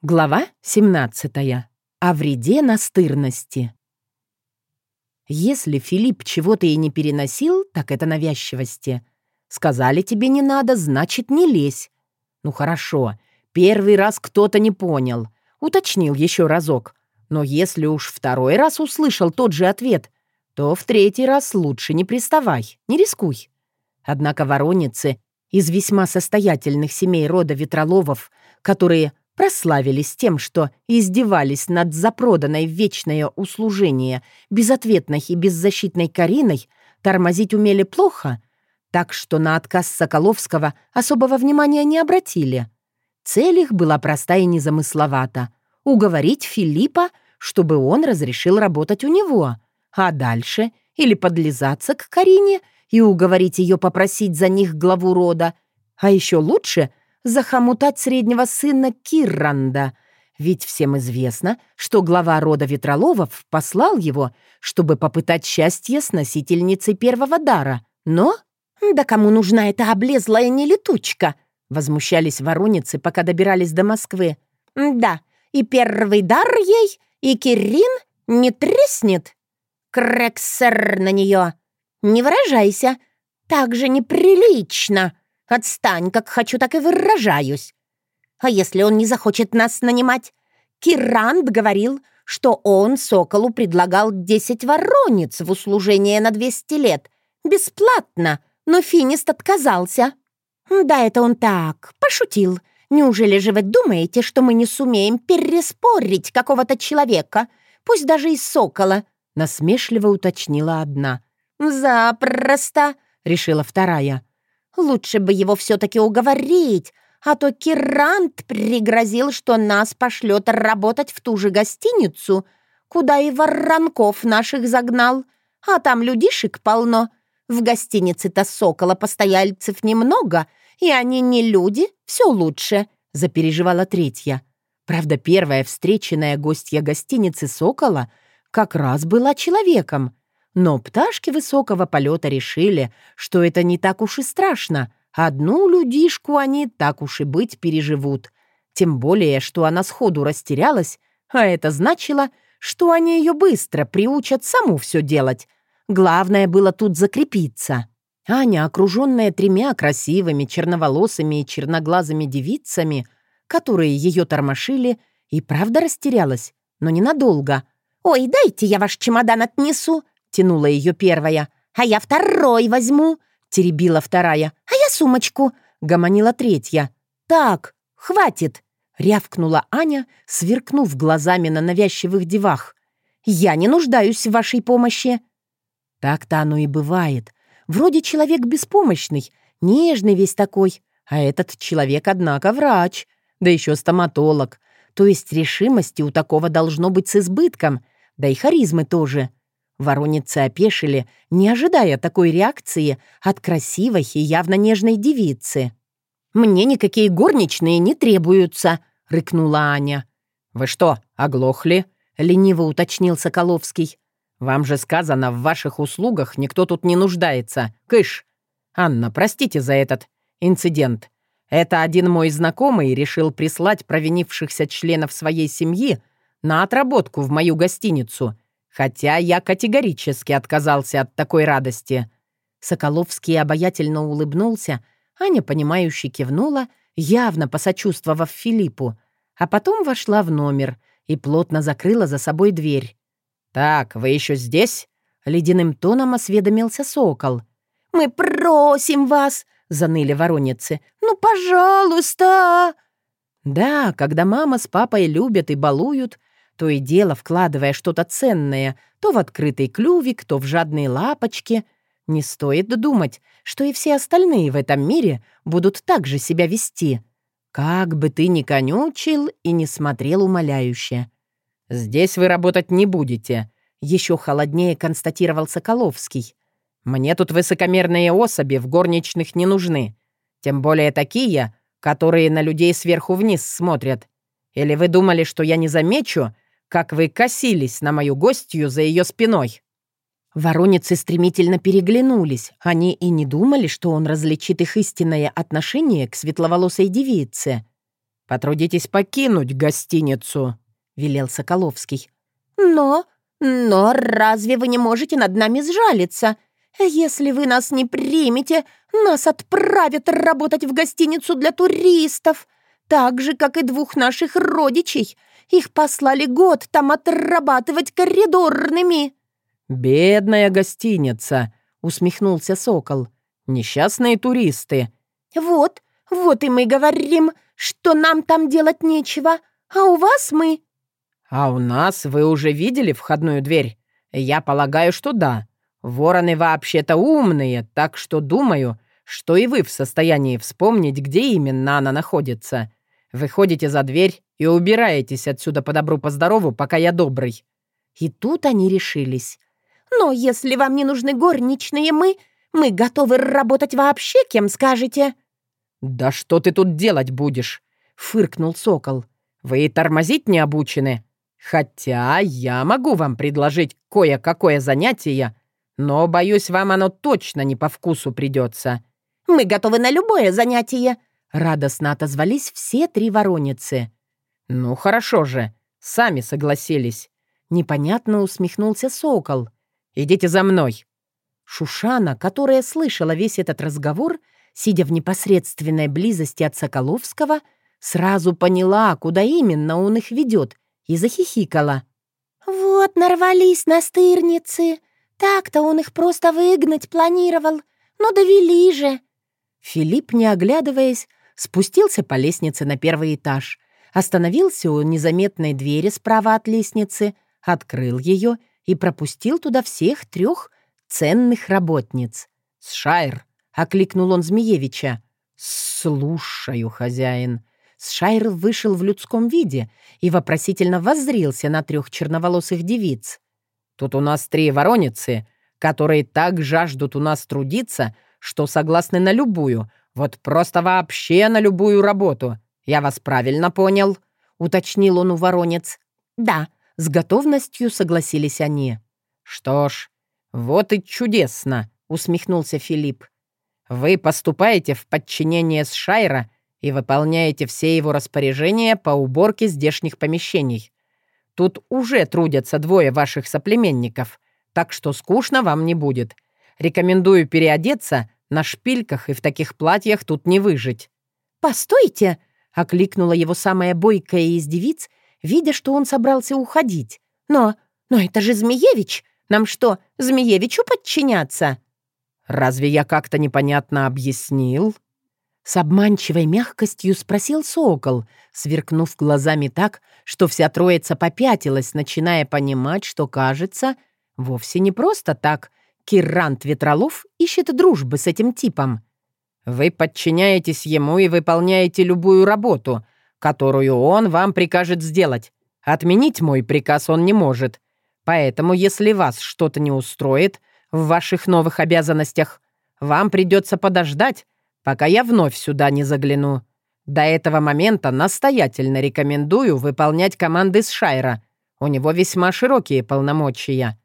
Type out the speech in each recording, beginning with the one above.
Глава 17. О вреде настырности. Если Филипп чего-то и не переносил, так это навязчивости. Сказали тебе не надо, значит, не лезь. Ну хорошо, первый раз кто-то не понял. Уточнил еще разок. Но если уж второй раз услышал тот же ответ, то в третий раз лучше не приставай, не рискуй. Однако вороницы из весьма состоятельных семей рода Ветроловов, которые прославились тем, что издевались над запроданной в вечное услужение безответной и беззащитной Кариной, тормозить умели плохо, так что на отказ Соколовского особого внимания не обратили. Цель их была проста и незамысловата — уговорить Филиппа, чтобы он разрешил работать у него, а дальше или подлизаться к Карине и уговорить ее попросить за них главу рода, а еще лучше — захомутать среднего сына Кирранда, ведь всем известно, что глава рода Ветроловов послал его, чтобы попытать счастье с носительницей первого дара. Но... «Да кому нужна эта облезлая нелетучка?» Возмущались вороницы, пока добирались до Москвы. «Да, и первый дар ей, и Кирин не треснет. Крексер на нее. Не выражайся, так же неприлично!» Отстань, как хочу, так и выражаюсь. А если он не захочет нас нанимать? Кирант говорил, что он Соколу предлагал десять воронец в услужение на двести лет. Бесплатно, но Финист отказался. Да, это он так, пошутил. Неужели же вы думаете, что мы не сумеем переспорить какого-то человека, пусть даже из Сокола?» Насмешливо уточнила одна. «Запросто», — решила вторая. Лучше бы его все-таки уговорить, а то Кирант пригрозил, что нас пошлет работать в ту же гостиницу, куда и воронков наших загнал, а там людишек полно. В гостинице-то Сокола постояльцев немного, и они не люди, все лучше», — запереживала третья. Правда, первая встреченная гостья гостиницы Сокола как раз была человеком, но пташки высокого полета решили, что это не так уж и страшно. Одну людишку они, так уж и быть, переживут. Тем более, что она сходу растерялась, а это значило, что они ее быстро приучат саму все делать. Главное было тут закрепиться. Аня, окруженная тремя красивыми черноволосыми и черноглазыми девицами, которые ее тормошили, и правда растерялась, но ненадолго. «Ой, дайте я ваш чемодан отнесу!» — тянула ее первая. «А я второй возьму!» — теребила вторая. «А я сумочку!» — гомонила третья. «Так, хватит!» — рявкнула Аня, сверкнув глазами на навязчивых девах. «Я не нуждаюсь в вашей помощи!» Так-то оно и бывает. Вроде человек беспомощный, нежный весь такой, а этот человек, однако, врач, да еще стоматолог. То есть решимости у такого должно быть с избытком, да и харизмы тоже. Вороницы опешили, не ожидая такой реакции от красивой и явно нежной девицы. «Мне никакие горничные не требуются», — рыкнула Аня. «Вы что, оглохли?» — лениво уточнил Соколовский. «Вам же сказано, в ваших услугах никто тут не нуждается. Кыш! Анна, простите за этот инцидент. Это один мой знакомый решил прислать провинившихся членов своей семьи на отработку в мою гостиницу — Хотя я категорически отказался от такой радости. Соколовский обаятельно улыбнулся, Аня, понимающе кивнула, явно посочувствовав Филиппу, а потом вошла в номер и плотно закрыла за собой дверь. «Так, вы еще здесь?» — ледяным тоном осведомился сокол. «Мы просим вас!» — заныли вороницы. «Ну, пожалуйста!» Да, когда мама с папой любят и балуют, то и дело вкладывая что-то ценное то в открытый клювик, то в жадные лапочки. Не стоит думать, что и все остальные в этом мире будут так же себя вести. Как бы ты ни конючил и не смотрел умоляюще. «Здесь вы работать не будете», — еще холоднее констатировал Соколовский. «Мне тут высокомерные особи в горничных не нужны. Тем более такие, которые на людей сверху вниз смотрят. Или вы думали, что я не замечу, как вы косились на мою гостью за ее спиной». Вороницы стремительно переглянулись. Они и не думали, что он различит их истинное отношение к светловолосой девице. Потрудитесь покинуть гостиницу», — велел Соколовский. «Но, но разве вы не можете над нами сжалиться? Если вы нас не примете, нас отправят работать в гостиницу для туристов, так же, как и двух наших родичей. Их послали год там отрабатывать коридорными». «Бедная гостиница», — усмехнулся Сокол. «Несчастные туристы». «Вот, вот и мы говорим, что нам там делать нечего, а у вас мы...» «А у нас вы уже видели входную дверь? Я полагаю, что да. Вороны вообще-то умные, так что думаю, что и вы в состоянии вспомнить, где именно она находится. Выходите за дверь и убираетесь отсюда по добру, по здорову, пока я добрый». И тут они решились. «Но если вам не нужны горничные мы, мы готовы работать вообще, кем скажете». «Да что ты тут делать будешь?» — фыркнул сокол. «Вы и тормозить не обучены. Хотя я могу вам предложить кое-какое занятие, но, боюсь, вам оно точно не по вкусу придется». «Мы готовы на любое занятие», — радостно отозвались все три вороницы. «Ну, хорошо же, сами согласились». Непонятно усмехнулся сокол. «Идите за мной». Шушана, которая слышала весь этот разговор, сидя в непосредственной близости от Соколовского, сразу поняла, куда именно он их ведет, и захихикала. «Вот нарвались на стырницы. Так-то он их просто выгнать планировал. Но довели же». Филипп, не оглядываясь, спустился по лестнице на первый этаж, остановился у незаметной двери справа от лестницы, открыл ее и пропустил туда всех трех ценных работниц. «Сшайр!» — окликнул он Змеевича. «Слушаю, хозяин». Сшайр вышел в людском виде и вопросительно воззрился на трех черноволосых девиц. «Тут у нас три вороницы, которые так жаждут у нас трудиться, что согласны на любую, вот просто вообще на любую работу. Я вас правильно понял?» — уточнил он у воронец. «Да», — с готовностью согласились они. «Что ж, вот и чудесно», — усмехнулся Филипп. «Вы поступаете в подчинение с Шайра и выполняете все его распоряжения по уборке здешних помещений. Тут уже трудятся двое ваших соплеменников, так что скучно вам не будет. Рекомендую переодеться, на шпильках и в таких платьях тут не выжить». «Постойте!» — окликнула его самая бойкая из девиц, видя, что он собрался уходить. «Но, но это же Змеевич! Нам что, Змеевичу подчиняться?» «Разве я как-то непонятно объяснил?» С обманчивой мягкостью спросил сокол, сверкнув глазами так, что вся троица попятилась, начиная понимать, что, кажется, вовсе не просто так Кирант Ветролов ищет дружбы с этим типом. Вы подчиняетесь ему и выполняете любую работу, которую он вам прикажет сделать. Отменить мой приказ он не может. Поэтому, если вас что-то не устроит в ваших новых обязанностях, вам придется подождать, пока я вновь сюда не загляну. До этого момента настоятельно рекомендую выполнять команды с Шайра. У него весьма широкие полномочия».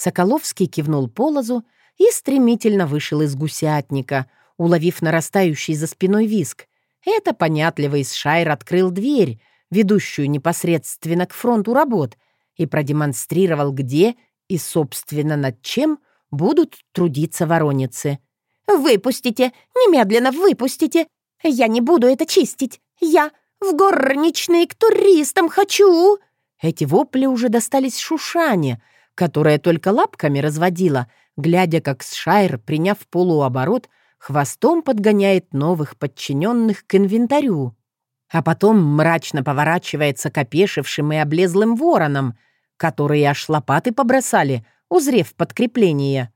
Соколовский кивнул полозу и стремительно вышел из гусятника, уловив нарастающий за спиной виск. Это понятливый Шайр открыл дверь, ведущую непосредственно к фронту работ, и продемонстрировал, где и, собственно, над чем будут трудиться вороницы — «Выпустите! Немедленно выпустите! Я не буду это чистить! Я в горничные к туристам хочу!» Эти вопли уже достались Шушане, которая только лапками разводила, глядя, как Сшайр, приняв полуоборот, хвостом подгоняет новых подчиненных к инвентарю. А потом мрачно поворачивается к опешившим и облезлым воронам, которые аж лопаты побросали, узрев подкрепление.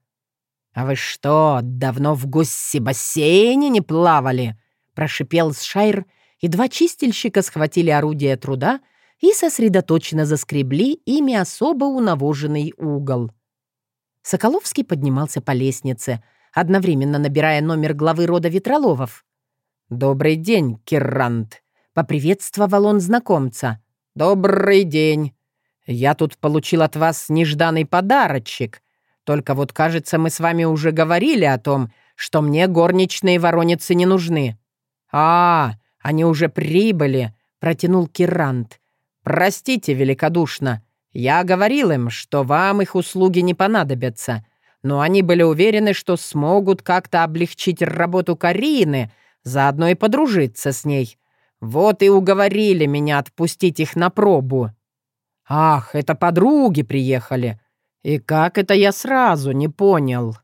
«А вы что, давно в гуси-бассейне не плавали?» — прошипел Сшайр, и два чистильщика схватили орудие труда и сосредоточенно заскребли ими особо унавоженный угол. Соколовский поднимался по лестнице, одновременно набирая номер главы рода Ветроловов. «Добрый день, Керрант!» — поприветствовал он знакомца. «Добрый день! Я тут получил от вас нежданный подарочек, только вот, кажется, мы с вами уже говорили о том, что мне горничные вороницы не нужны. А, они уже прибыли. протянул Кирант. «Простите великодушно. Я говорил им, что вам их услуги не понадобятся, но они были уверены, что смогут как-то облегчить работу Карины, заодно и подружиться с ней. Вот и уговорили меня отпустить их на пробу». «Ах, это подруги приехали! И как это я сразу не понял?»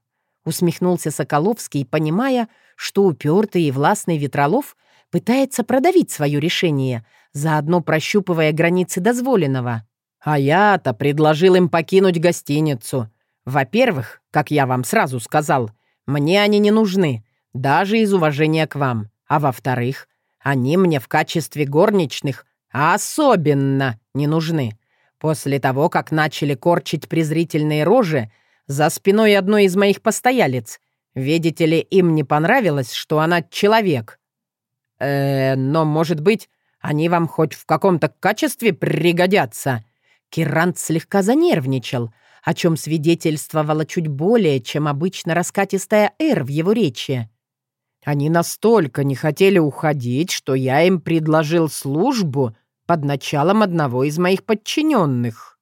Усмехнулся Соколовский, понимая, что упертый и властный Ветролов пытается продавить свое решение, заодно прощупывая границы дозволенного. А я-то предложил им покинуть гостиницу. Во-первых, как я вам сразу сказал, мне они не нужны, даже из уважения к вам. А во-вторых, они мне в качестве горничных особенно не нужны. После того, как начали корчить презрительные рожи за спиной одной из моих постоялец, видите ли, им не понравилось, что она человек. Э, но, может быть, они вам хоть в каком-то качестве пригодятся. Кирант слегка занервничал, о чем свидетельствовало чуть более, чем обычно раскатистая «р» в его речи. Они настолько не хотели уходить, что я им предложил службу под началом одного из моих подчиненных.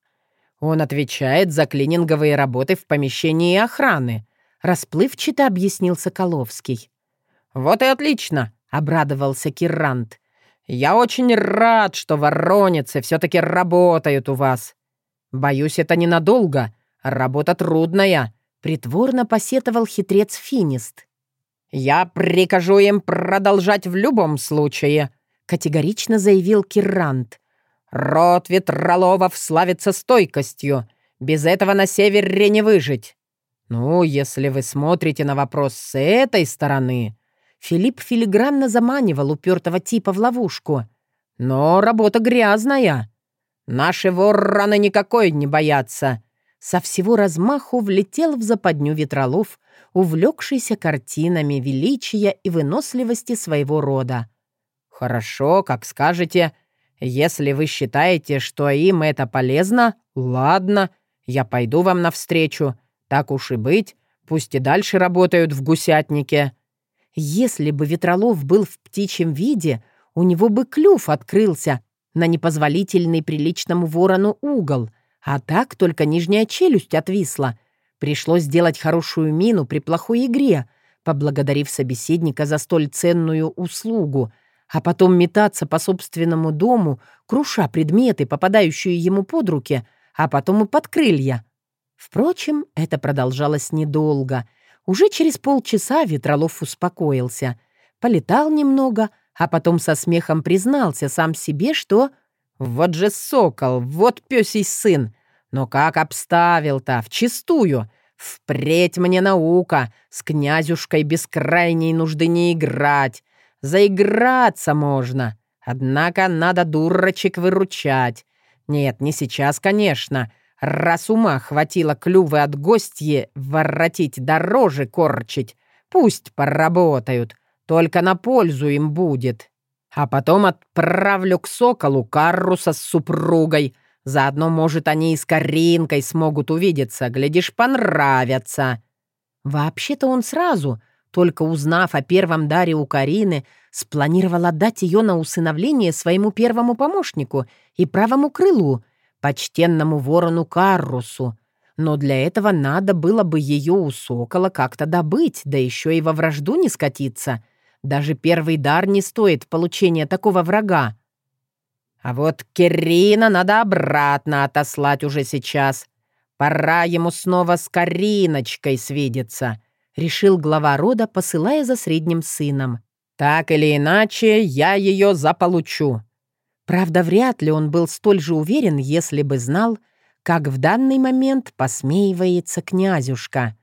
Он отвечает за клининговые работы в помещении охраны», — расплывчато объяснил Соколовский. «Вот и отлично», — обрадовался Кирант. «Я очень рад, что воронецы все-таки работают у вас. Боюсь, это ненадолго. Работа трудная», — притворно посетовал хитрец Финист. «Я прикажу им продолжать в любом случае», категорично заявил Кирант. «Род Ветроловов славится стойкостью. Без этого на севере не выжить». «Ну, если вы смотрите на вопрос с этой стороны...» Филипп филигранно заманивал упертого типа в ловушку. «Но работа грязная. Наши вороны никакой не боятся». Со всего размаху влетел в западню ветролов, увлекшийся картинами величия и выносливости своего рода. «Хорошо, как скажете. Если вы считаете, что им это полезно, ладно, я пойду вам навстречу. Так уж и быть, пусть и дальше работают в гусятнике». Если бы Ветролов был в птичьем виде, у него бы клюв открылся на непозволительный приличному ворону угол, а так только нижняя челюсть отвисла. Пришлось сделать хорошую мину при плохой игре, поблагодарив собеседника за столь ценную услугу — а потом метаться по собственному дому, круша предметы, попадающие ему под руки, а потом и под крылья. Впрочем, это продолжалось недолго. Уже через полчаса Ветролов успокоился. Полетал немного, а потом со смехом признался сам себе, что «Вот же сокол, вот пёсий сын! Но как обставил-то, вчистую! Впредь мне наука, с князюшкой без крайней нужды не играть, Заиграться можно. Однако надо дурочек выручать. Нет, не сейчас, конечно. Раз ума хватило клювы от гостьи воротить дороже корчить, пусть поработают, только на пользу им будет. А потом отправлю к соколу Карруса с супругой. Заодно, может, они и с Каринкой смогут увидеться, глядишь, понравятся. Вообще-то он сразу только узнав о первом даре у Карины, спланировал отдать ее на усыновление своему первому помощнику и правому крылу, почтенному ворону Каррусу. Но для этого надо было бы ее у сокола как-то добыть, да еще и во вражду не скатиться. Даже первый дар не стоит получения такого врага. А вот Кирина надо обратно отослать уже сейчас. Пора ему снова с Кариночкой свидеться решил глава рода, посылая за средним сыном. «Так или иначе, я ее заполучу». Правда, вряд ли он был столь же уверен, если бы знал, как в данный момент посмеивается князюшка.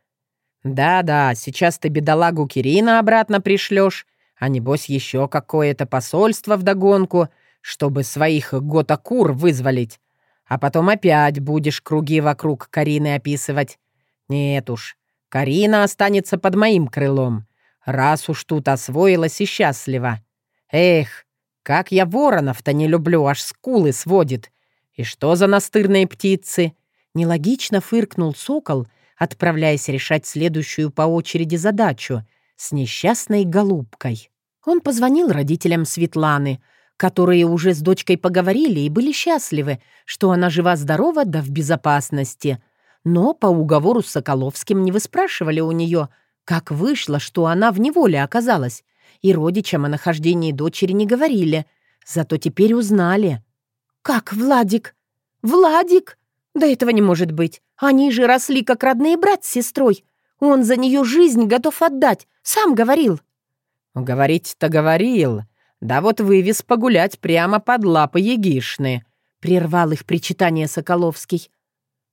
«Да-да, сейчас ты бедолагу Кирина обратно пришлешь, а небось еще какое-то посольство вдогонку, чтобы своих готакур вызволить, а потом опять будешь круги вокруг Карины описывать. Нет уж, Карина останется под моим крылом, раз уж тут освоилась и счастлива. Эх, как я воронов-то не люблю, аж скулы сводит. И что за настырные птицы? Нелогично фыркнул сокол, отправляясь решать следующую по очереди задачу с несчастной голубкой. Он позвонил родителям Светланы, которые уже с дочкой поговорили и были счастливы, что она жива-здорова да в безопасности. Но по уговору с Соколовским не выспрашивали у нее, как вышло, что она в неволе оказалась, и родичам о нахождении дочери не говорили, зато теперь узнали. «Как Владик? Владик? Да этого не может быть. Они же росли как родные брат с сестрой. Он за нее жизнь готов отдать, сам говорил». «Говорить-то говорил. Да вот вывез погулять прямо под лапы Егишны», — прервал их причитание Соколовский.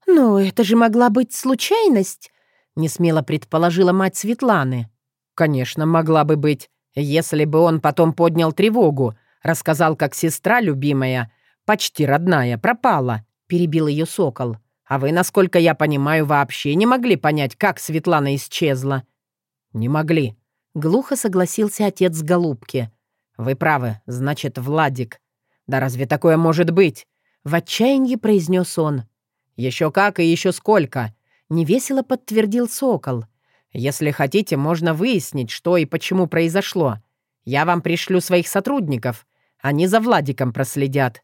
«Но это же могла быть случайность», — несмело предположила мать Светланы. «Конечно, могла бы быть, если бы он потом поднял тревогу, рассказал, как сестра любимая, почти родная, пропала», — перебил ее Сокол. «А вы, насколько я понимаю, вообще не могли понять, как Светлана исчезла?» «Не могли», — глухо согласился отец Голубки. «Вы правы, значит, Владик. Да разве такое может быть?» В отчаянии произнес он. «Еще как и еще сколько!» Невесело подтвердил Сокол. «Если хотите, можно выяснить, что и почему произошло. Я вам пришлю своих сотрудников. Они за Владиком проследят».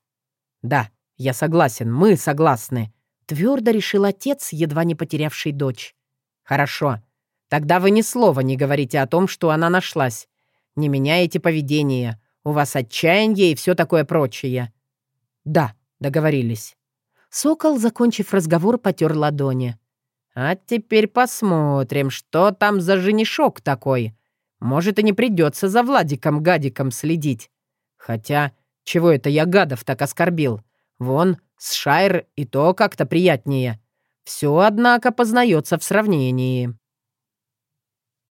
«Да, я согласен, мы согласны», — твердо решил отец, едва не потерявший дочь. «Хорошо. Тогда вы ни слова не говорите о том, что она нашлась. Не меняете поведение. У вас отчаяние и все такое прочее». «Да, договорились». Сокол, закончив разговор, потер ладони. «А теперь посмотрим, что там за женишок такой. Может, и не придется за Владиком-гадиком следить. Хотя, чего это я гадов так оскорбил? Вон, с Шайр и то как-то приятнее. Все, однако, познается в сравнении».